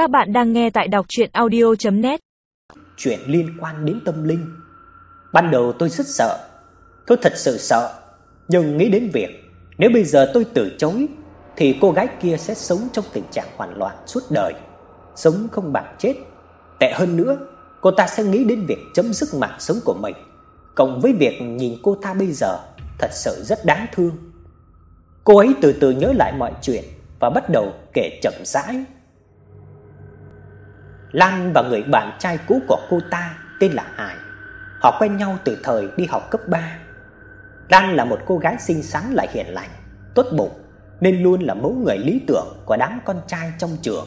Các bạn đang nghe tại đọc audio net Chuyện liên quan đến tâm linh. Ban đầu tôi rất sợ, tôi thật sự sợ, nhưng nghĩ đến việc nếu bây giờ tôi từ chối thì cô gái kia sẽ sống trong tình trạng hoàn loạn suốt đời, sống không bằng chết. Tệ hơn nữa, cô ta sẽ nghĩ đến việc chấm dứt mạng sống của mình, cộng với việc nhìn cô ta bây giờ thật sự rất đáng thương. Cô ấy từ từ nhớ lại mọi chuyện và bắt đầu kể chậm rãi. Lan và người bạn trai cũ của cô ta tên là Hải. Họ quen nhau từ thời đi học cấp 3. Lan là một cô gái xinh xắn lại hiền lành, tốt bụng nên luôn là mẫu người lý tưởng của đám con trai trong trường.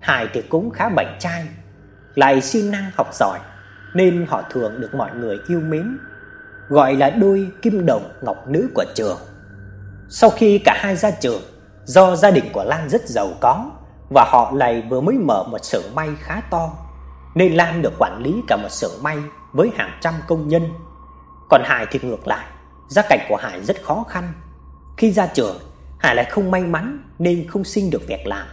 Hải thì cũng khá bảnh trai, lại siêng năng học giỏi nên họ thường được mọi người yêu mến, gọi là đôi kim đồng ngọc nữ của trường. Sau khi cả hai ra trường, do gia đình của Lan rất giàu có và họ lại vừa mới mở một xưởng may khá to, nên Lan được quản lý cả một xưởng may với hàng trăm công nhân. Còn Hải thì ngược lại, gia cảnh của Hải rất khó khăn. Khi ra trường, Hải lại không may mắn nên không xin được việc làm.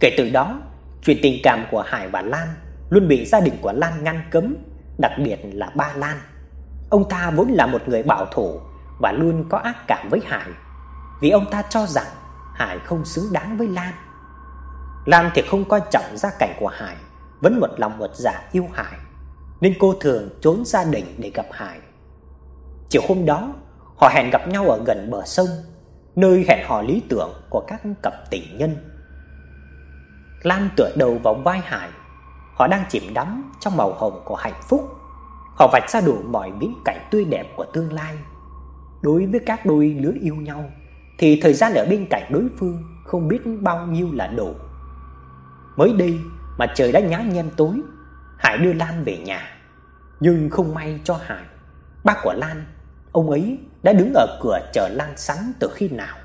Kể từ đó, chuyện tình cảm của Hải và Lan luôn bị gia đình của Lan ngăn cấm, đặc biệt là ba Lan. Ông ta vốn là một người bảo thủ và luôn có ác cảm với Hải, vì ông ta cho rằng Hải không xứng đáng với Lan. Lan thì không coi trọng gia cảnh của Hải, vẫn một lòng một dạ yêu Hải, nên cô thường trốn gia đình để gặp Hải. Chiều hôm đó, họ hẹn gặp nhau ở gần bờ sông, nơi hẹn hò lý tưởng của các cặp tình nhân. Lan tựa đầu vào vai Hải, họ đang chìm đắm trong màu hồng của hạnh phúc. Họ vạch ra đủ mọi viễn cảnh tươi đẹp của tương lai. Đối với các đôi lứa yêu nhau thì thời gian ở bên cạnh đối phương không biết bao nhiêu là đủ. Mới đi mà trời đã nhá nhem tối, Hải đưa Lan về nhà. Nhưng không may cho Hải, bác của Lan, ông ấy đã đứng ở cửa chờ Lan sẵn từ khi nào.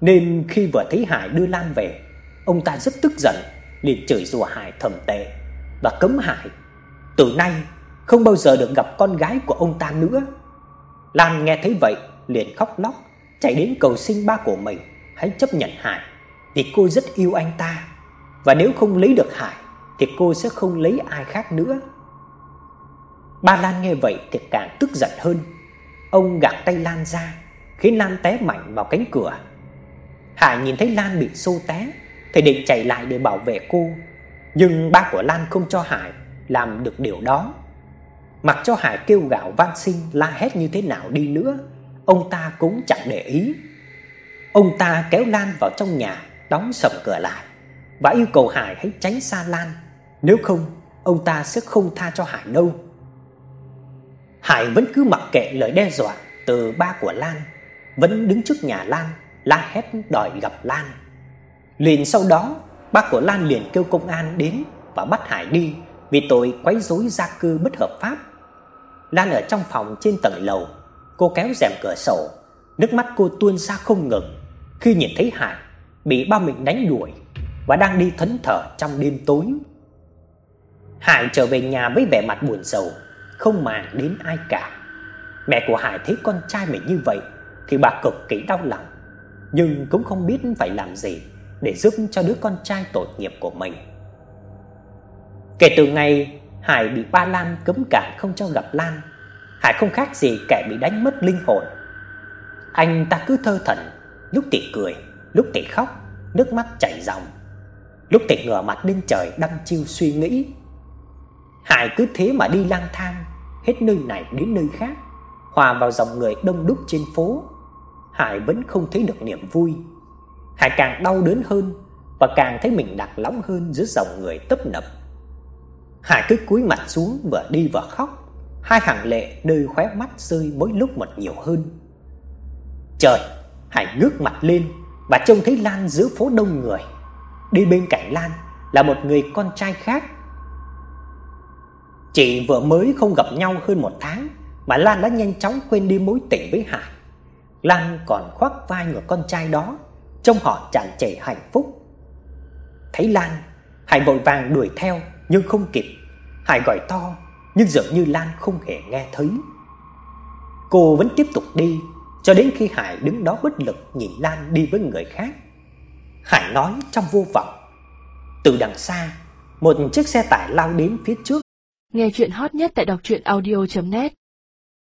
Nên khi vừa thấy Hải đưa Lan về, ông ta rất tức giận, liền chửi rủa Hải thầm tệ và cấm Hải từ nay không bao giờ được gặp con gái của ông ta nữa. Lan nghe thấy vậy liền khóc lóc, chạy đến cầu xin ba của mình hãy chấp nhận Hải, vì cô rất yêu anh ta và nếu không lấy được Hải thì cô sẽ không lấy ai khác nữa. Ba Lan nghe vậy thì càng tức giận hơn. Ông gạt tay Lan ra, khiến Lan té mạnh vào cánh cửa. Hải nhìn thấy Lan bị xô té thì định chạy lại để bảo vệ cô, nhưng ba của Lan không cho Hải làm được điều đó. Mặc cho Hải kêu gào van xin la hét như thế nào đi nữa, ông ta cũng chẳng để ý. Ông ta kéo Lan vào trong nhà, đóng sầm cửa lại và yêu cầu Hải hãy tránh xa Lan, nếu không ông ta sẽ không tha cho Hải đâu. Hải vẫn cứ mặc kệ lời đe dọa từ ba của Lan, vẫn đứng trước nhà Lan la hét đòi gặp Lan. Liền sau đó, ba của Lan liền kêu công an đến và bắt Hải đi vì tội quấy rối gia cư bất hợp pháp. Lan ở trong phòng trên tầng lầu, cô kéo rèm cửa sổ, nước mắt cô tuôn ra không ngừng khi nhìn thấy Hải bị ba mình đánh đuổi và đang đi thẫn thờ trong đêm tối. Hải trở về nhà với vẻ mặt buồn rầu, không màng đến ai cả. Mẹ của Hải thấy con trai mình như vậy thì bà cực kỳ đau lòng, nhưng cũng không biết phải làm gì để giúp cho đứa con trai tội nghiệp của mình. Kể từ ngày Hải bị Ba Lan cấm cản không cho gặp Lan, Hải không khác gì kẻ bị đánh mất linh hồn. Anh ta cứ thơ thẩn, lúc thì cười, lúc thì khóc, nước mắt chảy ròng. Lúc thì ngửa mặt lên trời đăm chiêu suy nghĩ. Hải cứ thế mà đi lang thang hết nơi này đến nơi khác, hòa vào dòng người đông đúc trên phố. Hải vẫn không thấy được niềm vui. Hải càng đau đớn hơn và càng thấy mình đặc lõng hơn giữa dòng người tấp nập. Hải cứ cúi mặt xuống vừa đi vừa khóc, hai hàng lệ nơi khóe mắt rơi mỗi lúc một nhiều hơn. Trời, Hải ngước mặt lên và trông thấy Lan giữa phố đông người. Đi bên cạnh Lan là một người con trai khác. Chị vừa mới không gặp nhau hơn một tháng mà Lan đã nhanh chóng quên đi mối tình với Hải. Lan còn khoác vai người con trai đó, trông họ tràn trề hạnh phúc. Thấy Lan, Hải vội vàng đuổi theo nhưng không kịp. Hải gọi to nhưng dường như Lan không hề nghe thấy. Cô vẫn tiếp tục đi cho đến khi Hải đứng đó bất lực nhìn Lan đi với người khác. Nói trong vô vọng: Từ đằng xa, một chiếc xe tải lao đến phía trước. Nghe chuyện hot nhất tại đọc audio net